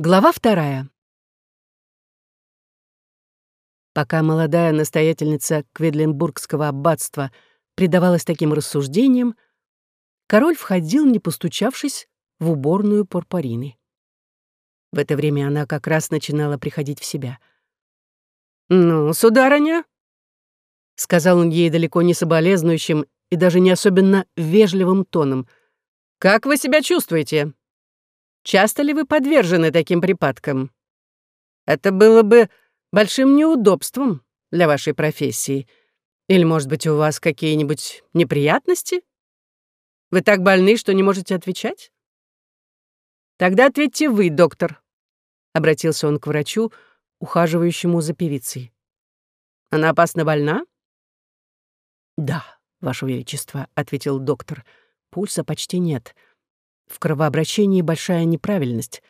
Глава вторая. Пока молодая настоятельница Кведлинбургского аббатства предавалась таким рассуждениям, король входил, не постучавшись, в уборную Порпорины. В это время она как раз начинала приходить в себя. «Ну, сударыня», — сказал он ей далеко не соболезнующим и даже не особенно вежливым тоном, — «как вы себя чувствуете?» Часто ли вы подвержены таким припадкам? Это было бы большим неудобством для вашей профессии. Или, может быть, у вас какие-нибудь неприятности? Вы так больны, что не можете отвечать? Тогда ответьте вы, доктор. Обратился он к врачу, ухаживающему за певицей. Она опасно больна? Да, Ваше Величество, ответил доктор. Пульса почти нет. В кровообращении большая неправильность.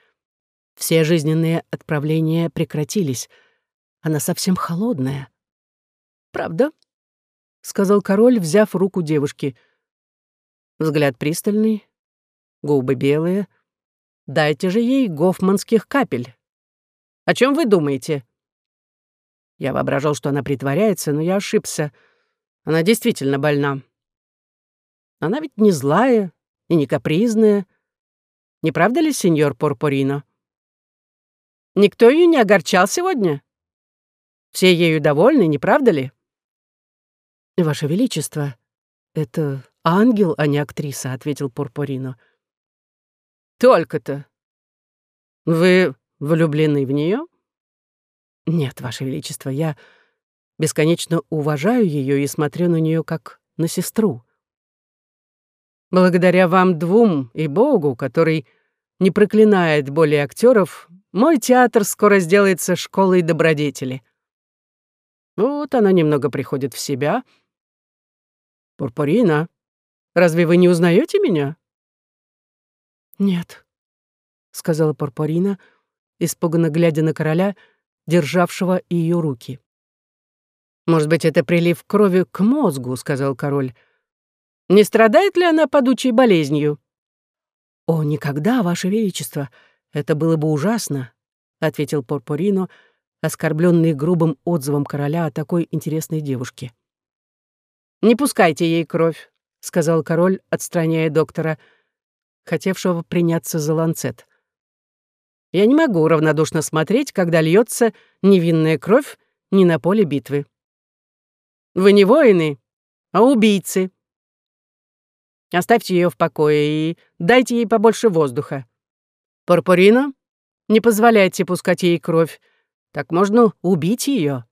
Все жизненные отправления прекратились. Она совсем холодная. «Правда?» — сказал король, взяв руку девушки. Взгляд пристальный, губы белые. «Дайте же ей гофманских капель. О чем вы думаете?» Я воображал, что она притворяется, но я ошибся. Она действительно больна. Она ведь не злая, и не капризная. Не правда ли, сеньор Порпорино? Никто ее не огорчал сегодня? Все ею довольны, не правда ли? Ваше Величество, это ангел, а не актриса, ответил Порпорино. Только-то. Вы влюблены в нее? Нет, Ваше Величество, я бесконечно уважаю ее и смотрю на нее как на сестру. Благодаря вам двум и Богу, который не проклинает более актеров, мой театр скоро сделается школой добродетели. Вот она немного приходит в себя. Пурпурина, разве вы не узнаете меня? Нет, сказала Пурпурина, испуганно глядя на короля, державшего ее руки. Может быть, это прилив крови к мозгу, сказал король. Не страдает ли она падучей болезнью?» «О, никогда, Ваше Величество! Это было бы ужасно!» — ответил Порпорино, оскорбленный грубым отзывом короля о такой интересной девушке. «Не пускайте ей кровь», — сказал король, отстраняя доктора, хотевшего приняться за ланцет. «Я не могу равнодушно смотреть, когда льется невинная кровь не на поле битвы. Вы не воины, а убийцы. Оставьте ее в покое и дайте ей побольше воздуха. Пурпурина, не позволяйте пускать ей кровь. Так можно убить ее.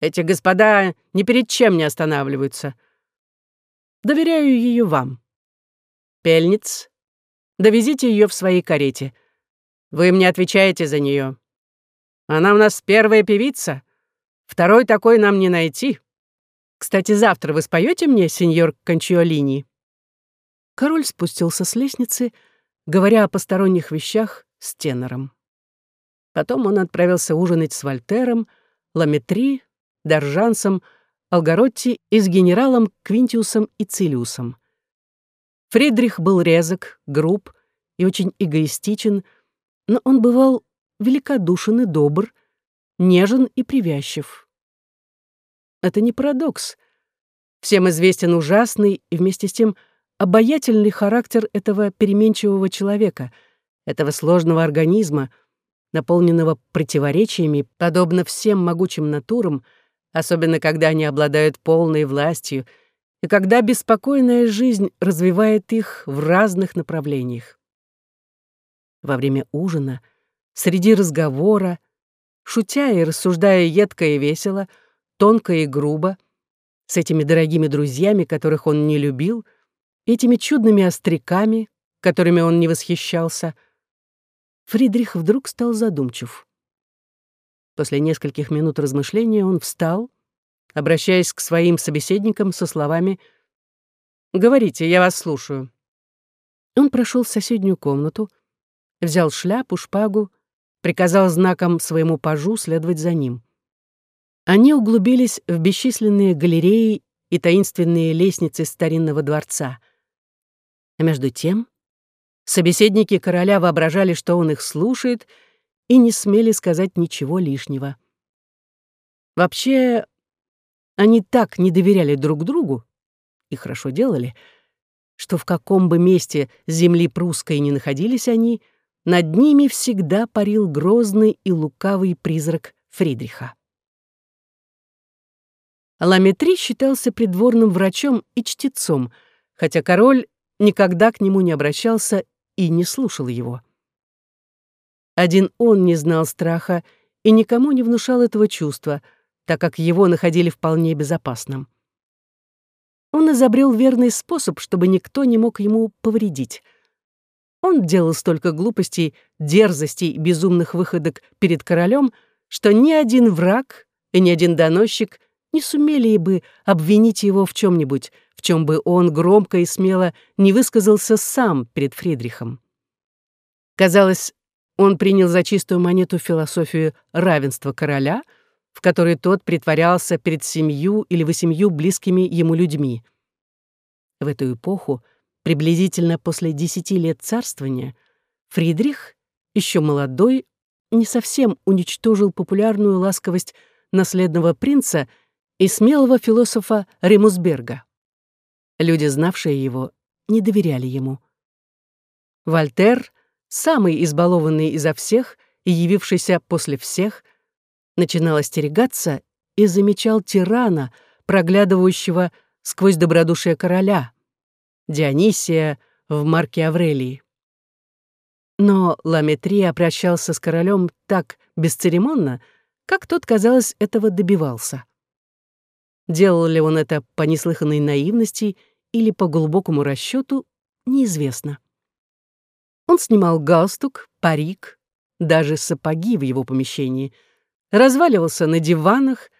Эти господа ни перед чем не останавливаются. Доверяю ее вам. Пельниц, довезите ее в своей карете. Вы мне отвечаете за нее. Она у нас первая певица. Второй такой нам не найти. Кстати, завтра вы споете мне, сеньор Кончиолини?» Король спустился с лестницы, говоря о посторонних вещах с тенором. Потом он отправился ужинать с Вольтером, Ламетри, Доржансом, Алгаротти и с генералом Квинтиусом и Цилиусом. Фридрих был резок, груб и очень эгоистичен, но он бывал великодушен и добр, нежен и привязчив. Это не парадокс. Всем известен ужасный и вместе с тем обаятельный характер этого переменчивого человека, этого сложного организма, наполненного противоречиями, подобно всем могучим натурам, особенно когда они обладают полной властью и когда беспокойная жизнь развивает их в разных направлениях. Во время ужина, среди разговора, шутя и рассуждая едко и весело, тонко и грубо, с этими дорогими друзьями, которых он не любил — этими чудными остряками, которыми он не восхищался, Фридрих вдруг стал задумчив. После нескольких минут размышления он встал, обращаясь к своим собеседникам со словами «Говорите, я вас слушаю». Он прошел в соседнюю комнату, взял шляпу, шпагу, приказал знаком своему пажу следовать за ним. Они углубились в бесчисленные галереи и таинственные лестницы старинного дворца — а между тем Собеседники короля воображали, что он их слушает, и не смели сказать ничего лишнего. Вообще, они так не доверяли друг другу, и хорошо делали, что в каком бы месте земли прусской не находились они, над ними всегда парил грозный и лукавый призрак Фридриха. Ламетри считался придворным врачом и чтецом, хотя король никогда к нему не обращался и не слушал его. Один он не знал страха и никому не внушал этого чувства, так как его находили вполне безопасным. Он изобрел верный способ, чтобы никто не мог ему повредить. Он делал столько глупостей, дерзостей и безумных выходок перед королем, что ни один враг и ни один доносчик не сумели бы обвинить его в чем-нибудь, в чем бы он громко и смело не высказался сам перед Фридрихом. Казалось, он принял за чистую монету философию равенства короля, в которой тот притворялся перед семью или восемью близкими ему людьми. В эту эпоху, приблизительно после десяти лет царствования, Фридрих, еще молодой, не совсем уничтожил популярную ласковость наследного принца и смелого философа Ремусберга. Люди, знавшие его, не доверяли ему. Вольтер, самый избалованный изо всех и явившийся после всех, начинал остерегаться и замечал тирана, проглядывающего сквозь добродушие короля, Дионисия в Марке Аврелии. Но Ламетри обращался с королем так бесцеремонно, как тот, казалось, этого добивался. Делал ли он это по неслыханной наивности или по глубокому расчету, неизвестно. Он снимал галстук, парик, даже сапоги в его помещении, разваливался на диванах,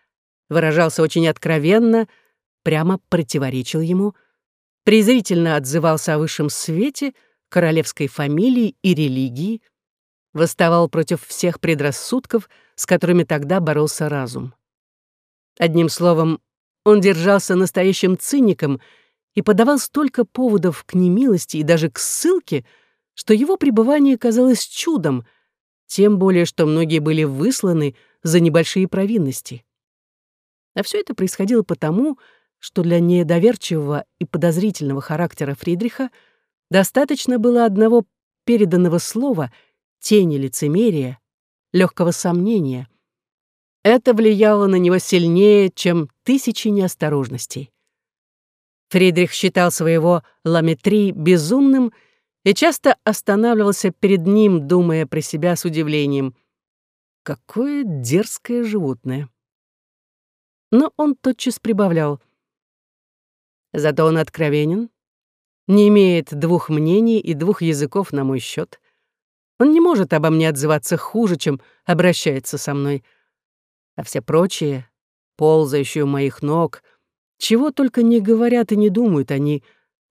выражался очень откровенно, прямо противоречил ему, презрительно отзывался о высшем свете, королевской фамилии и религии, восставал против всех предрассудков, с которыми тогда боролся разум. Одним словом, он держался настоящим циником и подавал столько поводов к немилости и даже к ссылке, что его пребывание казалось чудом, тем более что многие были высланы за небольшие провинности. А все это происходило потому, что для недоверчивого и подозрительного характера Фридриха достаточно было одного переданного слова, тени лицемерия, легкого сомнения — это влияло на него сильнее, чем тысячи неосторожностей. Фридрих считал своего ламетри безумным и часто останавливался перед ним, думая про себя с удивлением. Какое дерзкое животное! Но он тотчас прибавлял. Зато он откровенен, не имеет двух мнений и двух языков на мой счет. Он не может обо мне отзываться хуже, чем обращается со мной — а все прочие, ползающие у моих ног, чего только не говорят и не думают они,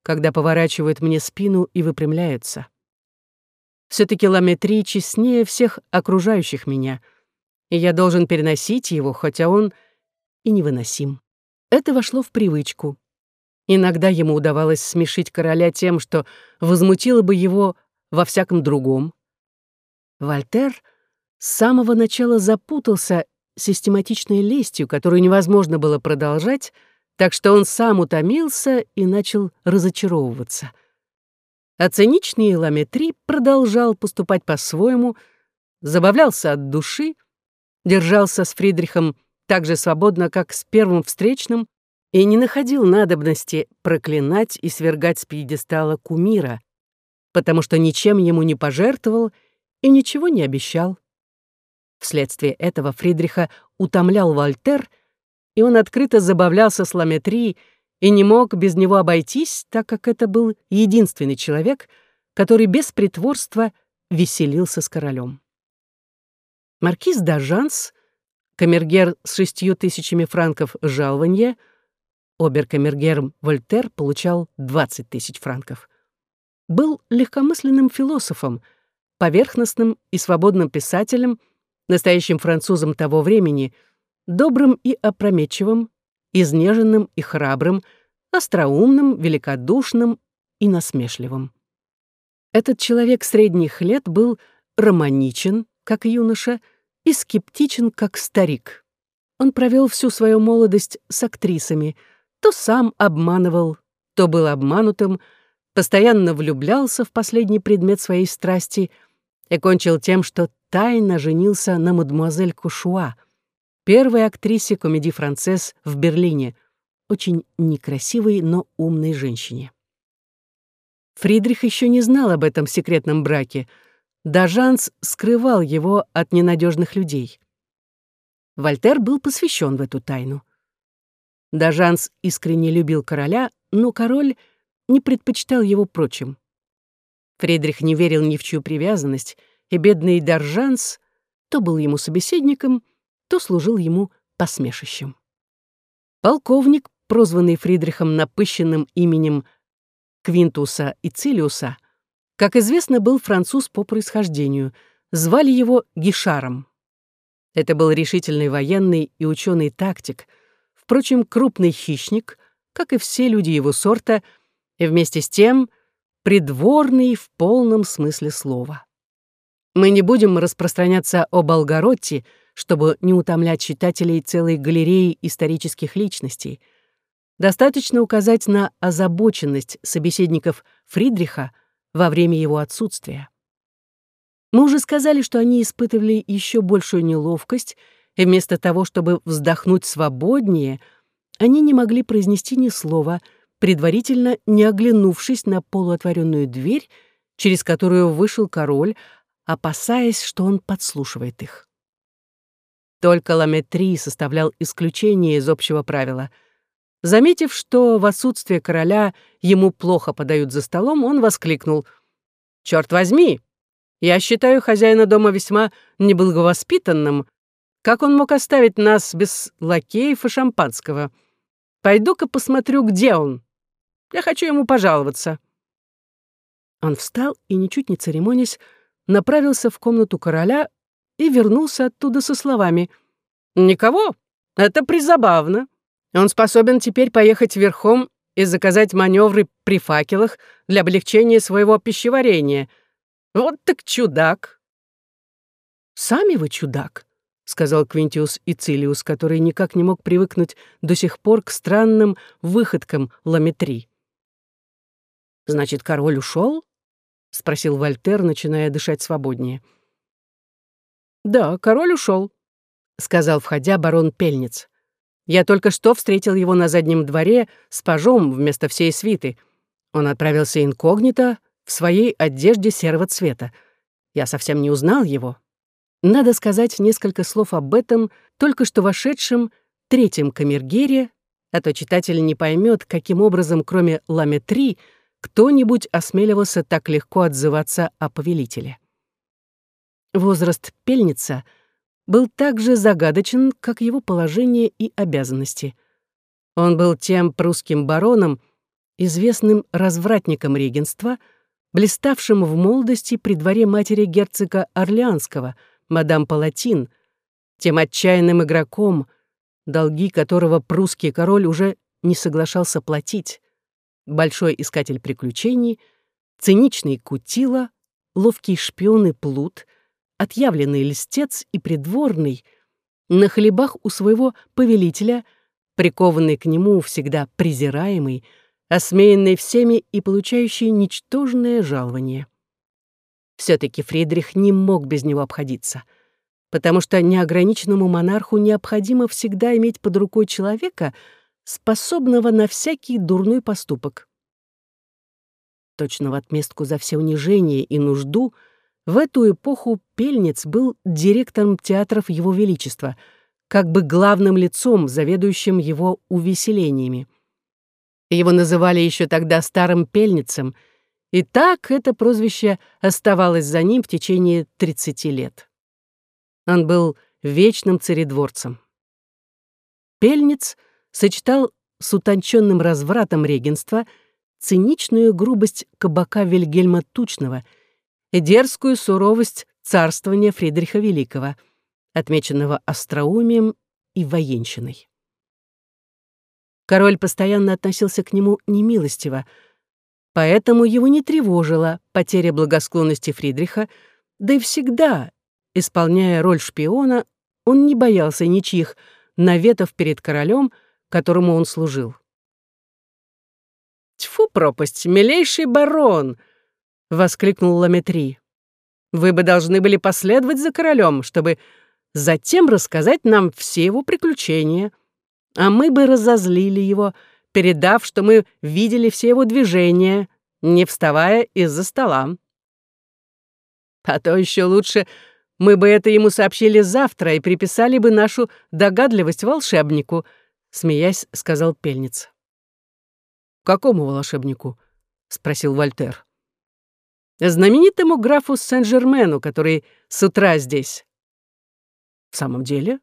когда поворачивают мне спину и выпрямляются. все таки Ламетри честнее всех окружающих меня, и я должен переносить его, хотя он и невыносим. Это вошло в привычку. Иногда ему удавалось смешить короля тем, что возмутило бы его во всяком другом. Вольтер с самого начала запутался систематичной лестью, которую невозможно было продолжать, так что он сам утомился и начал разочаровываться. А циничный Ламетри продолжал поступать по-своему, забавлялся от души, держался с Фридрихом так же свободно, как с первым встречным, и не находил надобности проклинать и свергать с пьедестала кумира, потому что ничем ему не пожертвовал и ничего не обещал. Вследствие этого Фридриха утомлял Вольтер, и он открыто забавлялся с Ламетри и не мог без него обойтись, так как это был единственный человек, который без притворства веселился с королем. Маркиз Дажанс, камергер с шестью тысячами франков жалования, обер-камергер Вольтер получал 20 тысяч франков, был легкомысленным философом, поверхностным и свободным писателем — настоящим французом того времени, добрым и опрометчивым, изнеженным и храбрым, остроумным, великодушным и насмешливым. Этот человек средних лет был романичен, как юноша, и скептичен, как старик. Он провел всю свою молодость с актрисами, то сам обманывал, то был обманутым, постоянно влюблялся в последний предмет своей страсти и кончил тем, что тайно женился на мадемуазель Кушуа, первой актрисе комедии «Францесс» в Берлине, очень некрасивой, но умной женщине. Фридрих еще не знал об этом секретном браке. Дажанс скрывал его от ненадежных людей. Вольтер был посвящен в эту тайну. Дажанс искренне любил короля, но король не предпочитал его прочим. Фридрих не верил ни в чью привязанность, и бедный Дажанс то был ему собеседником, то служил ему посмешищем. Полковник, прозванный Фридрихом напыщенным именем Квинтуса и Цилиуса, как известно, был француз по происхождению, звали его Гишаром. Это был решительный военный и ученый тактик, впрочем, крупный хищник, как и все люди его сорта, и вместе с тем придворный в полном смысле слова. Мы не будем распространяться о Болгаротте, чтобы не утомлять читателей целой галереи исторических личностей. Достаточно указать на озабоченность собеседников Фридриха во время его отсутствия. Мы уже сказали, что они испытывали еще большую неловкость, и вместо того, чтобы вздохнуть свободнее, они не могли произнести ни слова, предварительно не оглянувшись на полуотворенную дверь, через которую вышел король, опасаясь, что он подслушивает их. Только Ламетри составлял исключение из общего правила. Заметив, что в отсутствие короля ему плохо подают за столом, он воскликнул. «Чёрт возьми! Я считаю хозяина дома весьма неблаговоспитанным. Как он мог оставить нас без лакеев и шампанского? Пойду-ка посмотрю, где он. Я хочу ему пожаловаться». Он встал и, ничуть не церемонясь, направился в комнату короля и вернулся оттуда со словами «Никого, это призабавно. Он способен теперь поехать верхом и заказать маневры при факелах для облегчения своего пищеварения — вот так чудак!» «Сами вы чудак», — сказал Квинтиус Ицилиус, который никак не мог привыкнуть до сих пор к странным выходкам ламетри. «Значит, король ушел? Спросил Вольтер, начиная дышать свободнее. «Да, король ушел, сказал, входя, барон Пельниц. «Я только что встретил его на заднем дворе с пажом вместо всей свиты. Он отправился инкогнито, в своей одежде серого цвета. Я совсем не узнал его. Надо сказать несколько слов об этом только что вошедшем третьем камергере, а то читатель не поймет, каким образом, кроме Ламетри, кто-нибудь осмеливался так легко отзываться о повелителе. Возраст пельница был так же загадочен, как его положение и обязанности. Он был тем прусским бароном, известным развратником регенства — блиставшим в молодости при дворе матери герцога Орлеанского, мадам Палатин, тем отчаянным игроком, долги которого прусский король уже не соглашался платить, большой искатель приключений, циничный кутила, ловкий шпион и плут, отъявленный льстец и придворный, на хлебах у своего повелителя, прикованный к нему всегда презираемый, осмеянный всеми и получающий ничтожное жалование. Все-таки Фридрих не мог без него обходиться, потому что неограниченному монарху необходимо всегда иметь под рукой человека, способного на всякий дурной поступок. Точно в отместку за все унижение и нужду в эту эпоху Пельниц был директором театров Его Величества, как бы главным лицом, заведующим его увеселениями. Его называли еще тогда старым пельницем, и так это прозвище оставалось за ним в течение 30 лет. Он был вечным царедворцем. Пельниц сочетал с утонченным развратом регенства циничную грубость кабака Вильгельма Тучного и дерзкую суровость царствования Фридриха Великого, отмеченного остроумием и военщиной. Король постоянно относился к нему немилостиво. Поэтому его не тревожила потеря благосклонности Фридриха, да и всегда, исполняя роль шпиона, он не боялся ничьих наветов перед королем, которому он служил. «Тьфу, пропасть, милейший барон!» — воскликнул Ламетри. «Вы бы должны были последовать за королем, чтобы затем рассказать нам все его приключения, а мы бы разозлили его, передав, что мы видели все его движения, не вставая из-за стола. А то еще лучше мы бы это ему сообщили завтра и приписали бы нашу догадливость волшебнику», — смеясь, сказал Пельниц. «Какому волшебнику?» — спросил Вольтер. «Знаменитому графу Сен-Жермену, который с утра здесь». «В самом деле?»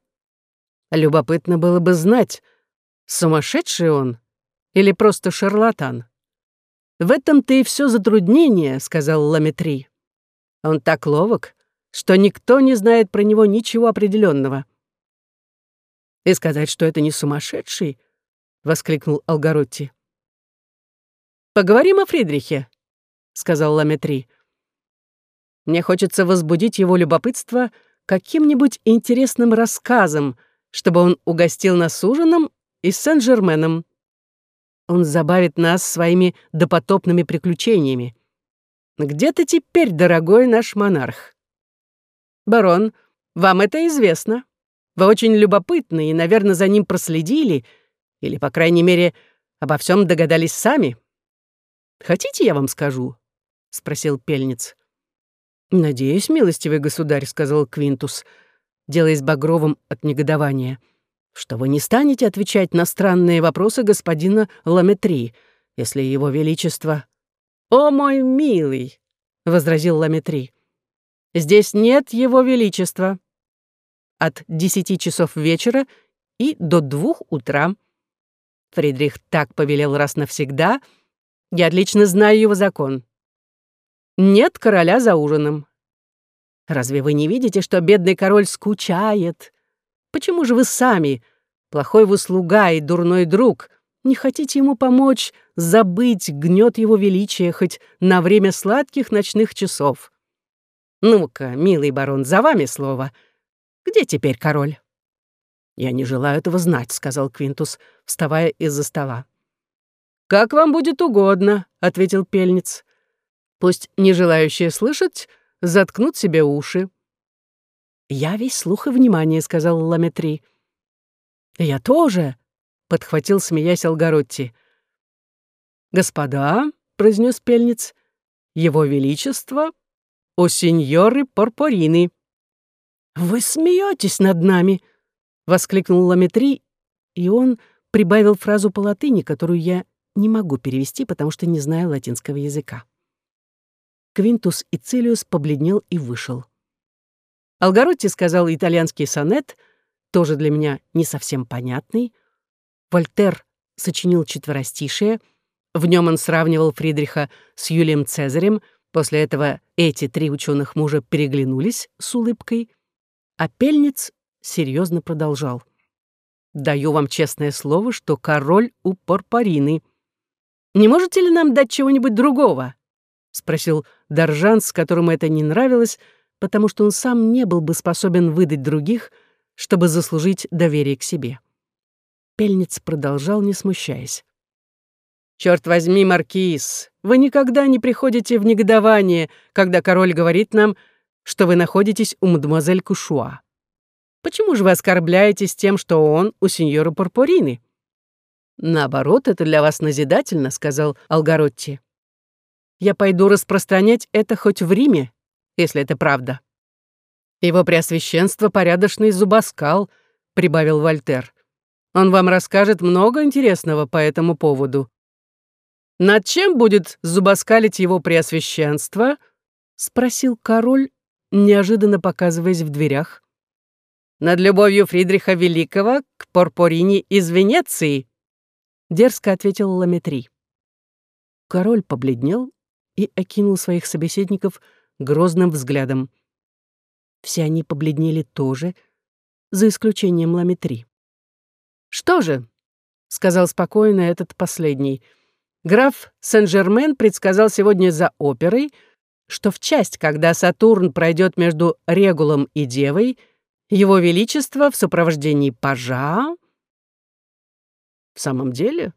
Любопытно было бы знать, сумасшедший он или просто шарлатан. «В этом-то и все затруднение», — сказал Ламетри. «Он так ловок, что никто не знает про него ничего определенного. «И сказать, что это не сумасшедший?» — воскликнул Алгаротти. «Поговорим о Фридрихе», — сказал Ламетри. «Мне хочется возбудить его любопытство каким-нибудь интересным рассказом, чтобы он угостил нас ужином и Сен-Жерменом. Он забавит нас своими допотопными приключениями. Где ты теперь, дорогой наш монарх?» «Барон, вам это известно. Вы очень любопытны и, наверное, за ним проследили, или, по крайней мере, обо всем догадались сами. Хотите, я вам скажу?» — спросил пельниц. «Надеюсь, милостивый государь», — сказал Квинтус, делаясь багровым от негодования, «что вы не станете отвечать на странные вопросы господина Ламетри, если его величество...» «О, мой милый!» — возразил Ламетри. Здесь нет его величества. От десяти часов вечера и до двух утра. Фридрих так повелел раз навсегда. Я отлично знаю его закон. Нет короля за ужином. Разве вы не видите, что бедный король скучает? Почему же вы сами, плохой вы слуга и дурной друг, не хотите ему помочь забыть гнет его величия хоть на время сладких ночных часов? Ну-ка, милый барон, за вами слово. Где теперь король?» «Я не желаю этого знать», — сказал Квинтус, вставая из-за стола. «Как вам будет угодно», — ответил пельниц. «Пусть не желающие слышать заткнут себе уши». «Я весь слух и внимание», — сказал Ламетри. «Я тоже», — подхватил, смеясь Алгаротти. «Господа», — произнес пельниц, — «его величество у сеньоры Порпорины». «Вы смеетесь над нами!» — воскликнул Ламетри, и он прибавил фразу по латыни, которую я не могу перевести, потому что не знаю латинского языка. Квинтус и Цилиус побледнел и вышел. Алгаротти сказал итальянский сонет, тоже для меня не совсем понятный. Вольтер сочинил четверостишие. В нем он сравнивал Фридриха с Юлием Цезарем — После этого эти три ученых мужа переглянулись с улыбкой, а Пельниц серьезно продолжал. «Даю вам честное слово, что король у Порпорины. Не можете ли нам дать чего-нибудь другого?» — спросил Доржан, с которому это не нравилось, потому что он сам не был бы способен выдать других, чтобы заслужить доверие к себе. Пельниц продолжал, не смущаясь. «Черт возьми, Маркиз, вы никогда не приходите в негодование, когда король говорит нам, что вы находитесь у мадемуазель Кушуа. Почему же вы оскорбляетесь тем, что он у сеньора Порпорины?» «Наоборот, это для вас назидательно», — сказал Алгаротти. «Я пойду распространять это хоть в Риме, если это правда». «Его преосвященство — порядочный зубоскал», — прибавил Вольтер. «Он вам расскажет много интересного по этому поводу». «Над чем будет зубоскалить его преосвященство?» — спросил король, неожиданно показываясь в дверях. «Над любовью Фридриха Великого к Порпорине из Венеции», — дерзко ответил Ламетри. Король побледнел и окинул своих собеседников грозным взглядом. Все они побледнели тоже, за исключением Ламетри. «Что же?» — сказал спокойно этот последний — Граф Сен-Жермен предсказал сегодня за оперой, что в часть, когда Сатурн пройдет между Регулом и Девой, его Величество в сопровождении пажа... В самом деле?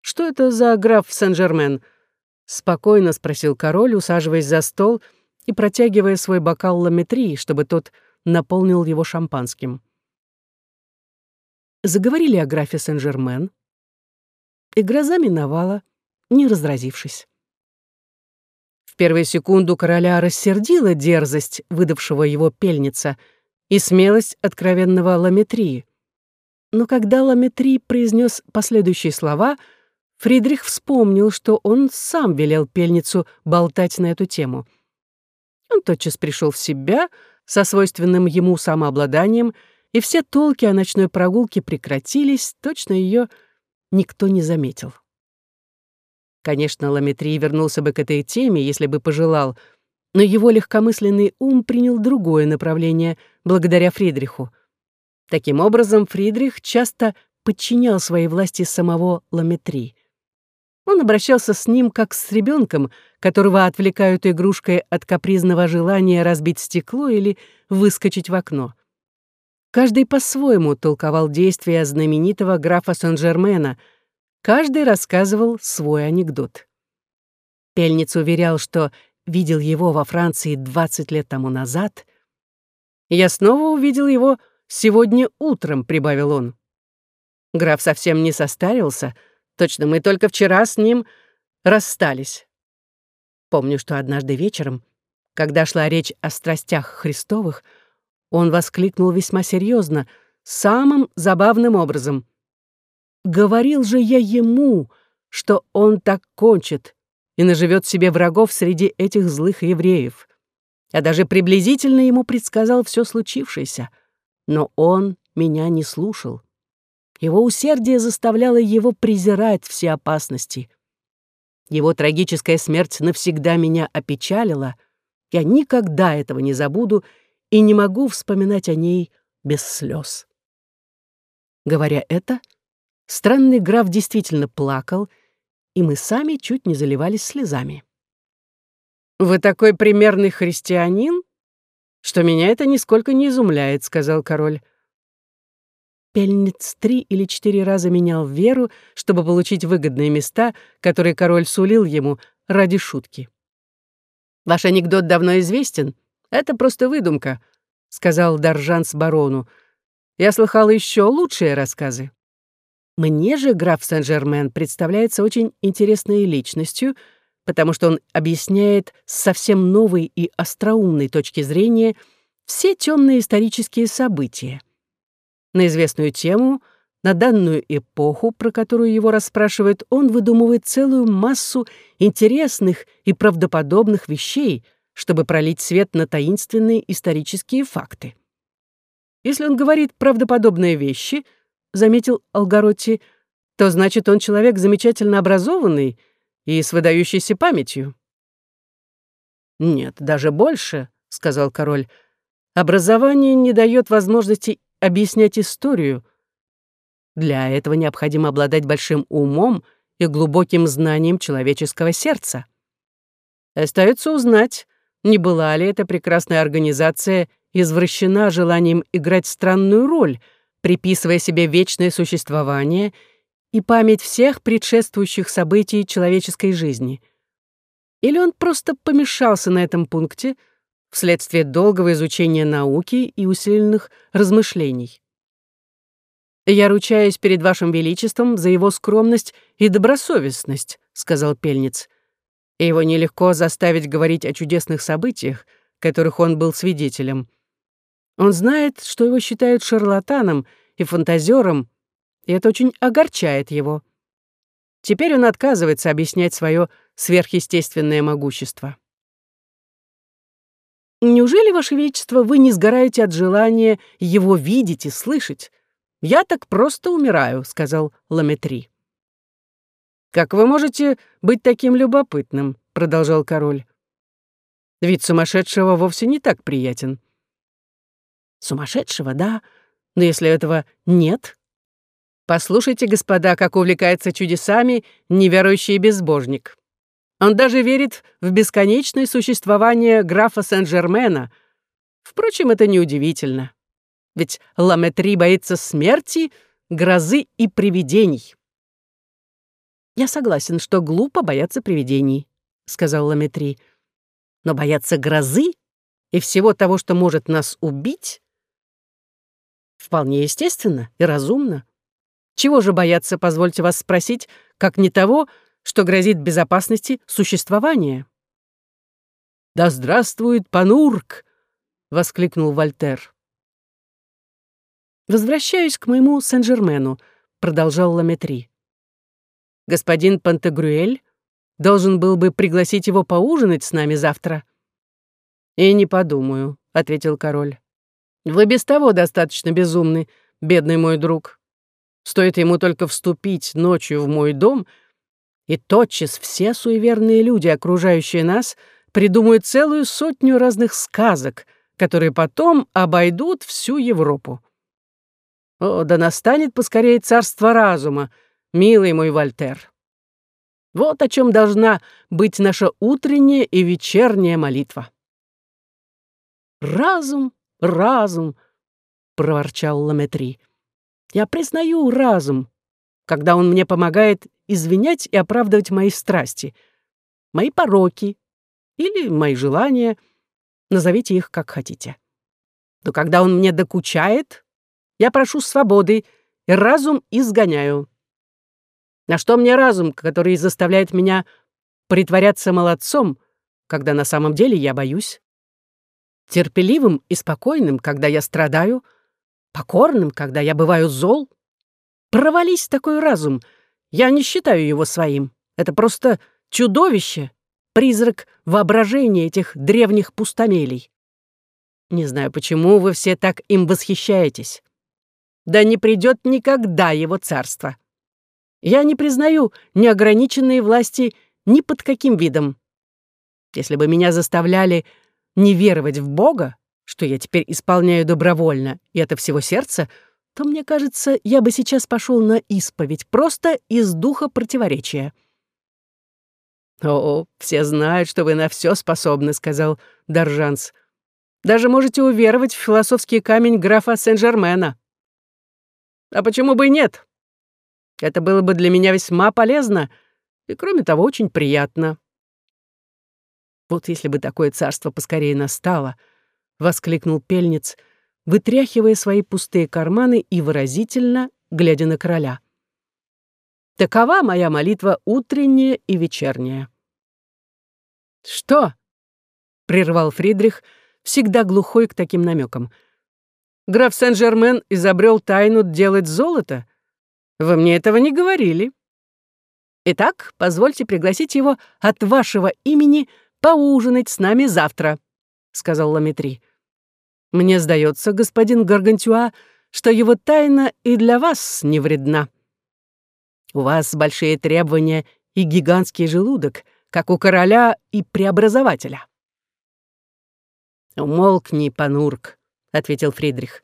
Что это за граф Сен-Жермен? Спокойно спросил король, усаживаясь за стол и протягивая свой бокал ламетрии, чтобы тот наполнил его шампанским. Заговорили о графе Сен-Жермен, и гроза миновала, не разразившись. В первую секунду короля рассердила дерзость выдавшего его пельница и смелость откровенного ламетрии. Но когда ламетрий произнес последующие слова, Фридрих вспомнил, что он сам велел пельницу болтать на эту тему. Он тотчас пришел в себя со свойственным ему самообладанием и все толки о ночной прогулке прекратились, точно ее никто не заметил. Конечно, Ламетрий вернулся бы к этой теме, если бы пожелал, но его легкомысленный ум принял другое направление благодаря Фридриху. Таким образом, Фридрих часто подчинял своей власти самого Ламетри. Он обращался с ним как с ребенком, которого отвлекают игрушкой от капризного желания разбить стекло или выскочить в окно. Каждый по-своему толковал действия знаменитого графа Сен-Жермена, каждый рассказывал свой анекдот. Пельниц уверял, что видел его во Франции 20 лет тому назад. «Я снова увидел его сегодня утром», — прибавил он. Граф совсем не состарился, точно мы только вчера с ним расстались. Помню, что однажды вечером, когда шла речь о страстях Христовых, он воскликнул весьма серьезно, самым забавным образом. «Говорил же я ему, что он так кончит и наживет себе врагов среди этих злых евреев. Я даже приблизительно ему предсказал все случившееся, но он меня не слушал. Его усердие заставляло его презирать все опасности. Его трагическая смерть навсегда меня опечалила. Я никогда этого не забуду и не могу вспоминать о ней без слез. Говоря это, странный граф действительно плакал, и мы сами чуть не заливались слезами. «Вы такой примерный христианин, что меня это нисколько не изумляет», — сказал король. Пельниц три или четыре раза менял веру, чтобы получить выгодные места, которые король сулил ему ради шутки. «Ваш анекдот давно известен», «Это просто выдумка», — сказал Даржанс барону. «Я слыхал еще лучшие рассказы». Мне же граф Сен-Жермен представляется очень интересной личностью, потому что он объясняет с совсем новой и остроумной точки зрения все темные исторические события. На известную тему, на данную эпоху, про которую его расспрашивают, он выдумывает целую массу интересных и правдоподобных вещей, чтобы пролить свет на таинственные исторические факты. Если он говорит правдоподобные вещи, заметил Алгаротти, то значит, он человек замечательно образованный и с выдающейся памятью. «Нет, даже больше», — сказал король. «Образование не дает возможности объяснять историю. Для этого необходимо обладать большим умом и глубоким знанием человеческого сердца. Остается узнать, не была ли эта прекрасная организация извращена желанием играть странную роль, приписывая себе вечное существование и память всех предшествующих событий человеческой жизни? Или он просто помешался на этом пункте вследствие долгого изучения науки и усиленных размышлений? «Я ручаюсь перед вашим величеством за его скромность и добросовестность», — сказал Пельниц и его нелегко заставить говорить о чудесных событиях, которых он был свидетелем. Он знает, что его считают шарлатаном и фантазером, и это очень огорчает его. Теперь он отказывается объяснять свое сверхъестественное могущество. «Неужели, Ваше Величество, вы не сгораете от желания его видеть и слышать? Я так просто умираю», — сказал Ламетри. «Как вы можете быть таким любопытным?» — продолжал король. «Вид сумасшедшего вовсе не так приятен». «Сумасшедшего, да, но если этого нет, Послушайте, господа, как увлекается чудесами неверующий безбожник. Он даже верит в бесконечное существование графа Сен-Жермена. Впрочем, это неудивительно. Ведь Ламетри боится смерти, грозы и привидений. «Я согласен, что глупо бояться привидений», — сказал Ламетри. «Но бояться грозы и всего того, что может нас убить, вполне естественно и разумно. Чего же бояться, позвольте вас спросить, как не того, что грозит безопасности существования?» «Да здравствует Панурк!» — воскликнул Вольтер. «Возвращаюсь к моему Сен-Жермену», — продолжал Ламетри. «Господин Пантагрюэль должен был бы пригласить его поужинать с нами завтра». «И не подумаю», — ответил король. «Вы без того достаточно безумны, бедный мой друг. Стоит ему только вступить ночью в мой дом, и тотчас все суеверные люди, окружающие нас, придумают целую сотню разных сказок, которые потом обойдут всю Европу. О, да настанет поскорее царство разума, милый мой Вольтер. Вот о чем должна быть наша утренняя и вечерняя молитва. «Разум, разум!» — проворчал Ламетри. «Я признаю разум, когда он мне помогает извинять и оправдывать мои страсти, мои пороки или мои желания, назовите их как хотите. Но когда он мне докучает, я прошу свободы, и разум изгоняю. На что мне разум, который заставляет меня притворяться молодцом, когда на самом деле я боюсь? Терпеливым и спокойным, когда я страдаю, покорным, когда я бываю зол? Провались такой разум. Я не считаю его своим. Это просто чудовище, призрак воображения этих древних пустомелей. Не знаю, почему вы все так им восхищаетесь да не придет никогда его царство. Я не признаю неограниченные власти ни под каким видом. Если бы меня заставляли не веровать в Бога, что я теперь исполняю добровольно, и это всего сердца, то, мне кажется, я бы сейчас пошел на исповедь, просто из духа противоречия. «О, все знают, что вы на все способны», — сказал Доржанс. «Даже можете уверовать в философский камень графа Сен-Жермена». А почему бы и нет? Это было бы для меня весьма полезно и, кроме того, очень приятно. Вот если бы такое царство поскорее настало, — воскликнул пельниц, вытряхивая свои пустые карманы и выразительно глядя на короля. Такова моя молитва утренняя и вечерняя. «Что?» — прервал Фридрих, всегда глухой к таким намекам — Граф Сен-Жермен изобрел тайну делать золото? Вы мне этого не говорили. Итак, позвольте пригласить его от вашего имени поужинать с нами завтра, сказал Ламетри. Мне сдается, господин Гаргантюа, что его тайна и для вас не вредна. У вас большие требования и гигантский желудок, как у короля и преобразователя. Умолкни, Панурк, ответил Фридрих.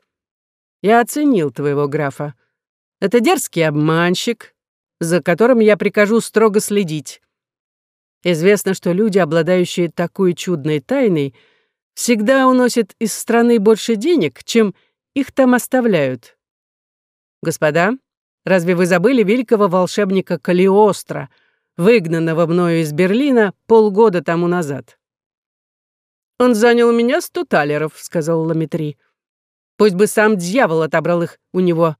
«Я оценил твоего графа. Это дерзкий обманщик, за которым я прикажу строго следить. Известно, что люди, обладающие такой чудной тайной, всегда уносят из страны больше денег, чем их там оставляют. Господа, разве вы забыли великого волшебника Калиостро, выгнанного мною из Берлина полгода тому назад?» «Он занял у меня сто талеров», — сказал Ламетри. «Пусть бы сам дьявол отобрал их у него».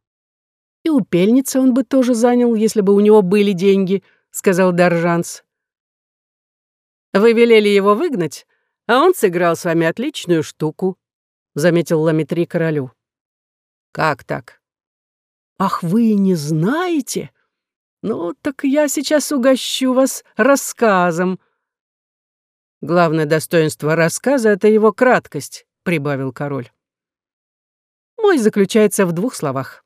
«И у пельницы он бы тоже занял, если бы у него были деньги», — сказал Доржанс. «Вы велели его выгнать, а он сыграл с вами отличную штуку», — заметил Ламетри королю. «Как так?» «Ах, вы не знаете? Ну, так я сейчас угощу вас рассказом», Главное достоинство рассказа — это его краткость», — прибавил король. Мой заключается в двух словах.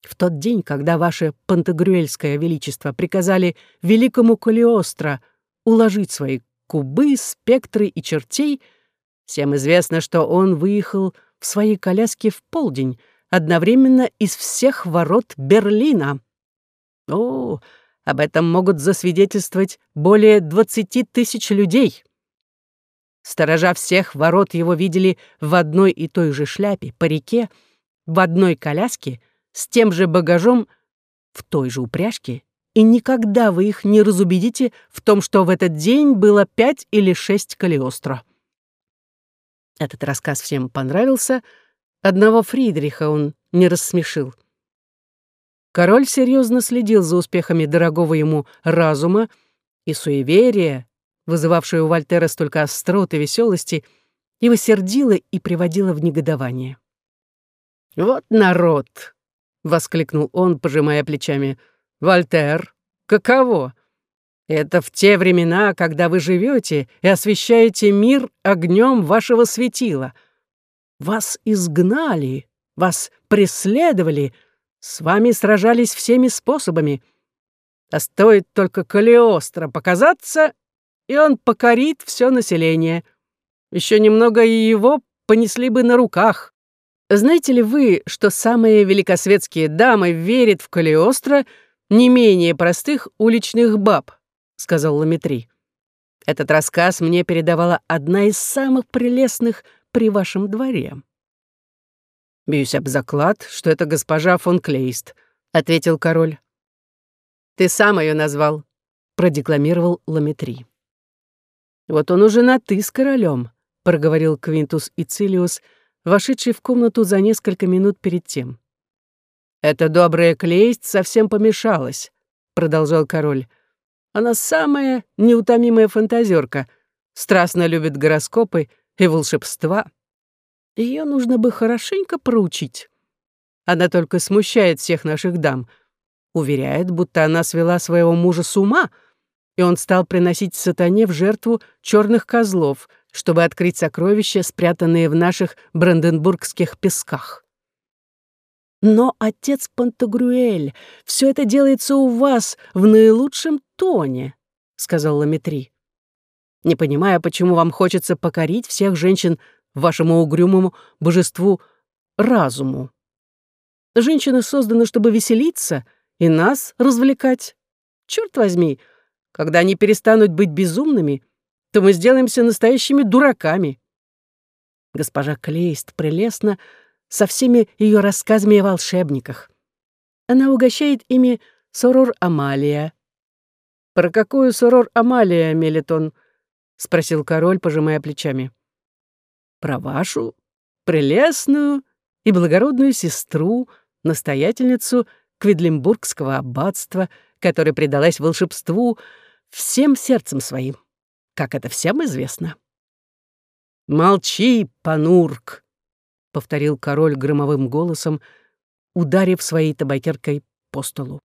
В тот день, когда ваше Пантагрюэльское величество приказали великому Калиостро уложить свои кубы, спектры и чертей, всем известно, что он выехал в своей коляске в полдень, одновременно из всех ворот Берлина. О, об этом могут засвидетельствовать более 20 тысяч людей. Сторожа всех ворот его видели в одной и той же шляпе, парике, в одной коляске, с тем же багажом, в той же упряжке, и никогда вы их не разубедите в том, что в этот день было пять или шесть Калиостро. Этот рассказ всем понравился, одного Фридриха он не рассмешил. Король серьезно следил за успехами дорогого ему разума, и суеверие, вызывавшее у Вольтера столько острот и веселости, его сердило и приводило в негодование. «Вот народ!» — воскликнул он, пожимая плечами. «Вольтер, каково? Это в те времена, когда вы живете и освещаете мир огнем вашего светила. Вас изгнали, вас преследовали, с вами сражались всеми способами. А стоит только Калиостро показаться, и он покорит все население. Еще немного и его понесли бы на руках. Знаете ли вы, что самые великосветские дамы верят в Калиостро не менее простых уличных баб, сказал Ламетри. Этот рассказ мне передавала одна из самых прелестных при вашем дворе. «Бьюсь об заклад, что это госпожа фон Клейст», — ответил король. «Ты сам ее назвал», — продекламировал Ламетри. «Вот он уже на «ты» с королем», — проговорил Квинтус Ицилиус, вошедший в комнату за несколько минут перед тем. «Эта добрая клейст совсем помешалась», — продолжал король. «Она самая неутомимая фантазерка, страстно любит гороскопы и волшебства. Ее нужно бы хорошенько проучить. Она только смущает всех наших дам, уверяет, будто она свела своего мужа с ума — и он стал приносить сатане в жертву черных козлов, чтобы открыть сокровища, спрятанные в наших бранденбургских песках. Но, отец Пантагрюэль, все это делается у вас в наилучшем тоне, сказал Ламетри. Не понимая, почему вам хочется покорить всех женщин вашему угрюмому божеству разуму. Женщины созданы, чтобы веселиться и нас развлекать. Черт возьми, когда они перестанут быть безумными, то мы сделаемся настоящими дураками. Госпожа Клейст прелестна со всеми ее рассказами о волшебниках. Она угощает ими Сорор Амалия. «Про какую Сорор Амалия, Мелитон?» — спросил король, пожимая плечами. «Про вашу прелестную и благородную сестру, настоятельницу Кведлимбургского аббатства, которая предалась волшебству всем сердцем своим, как это всем известно. «Молчи, Панурк!» — повторил король громовым голосом, ударив своей табакеркой по столу.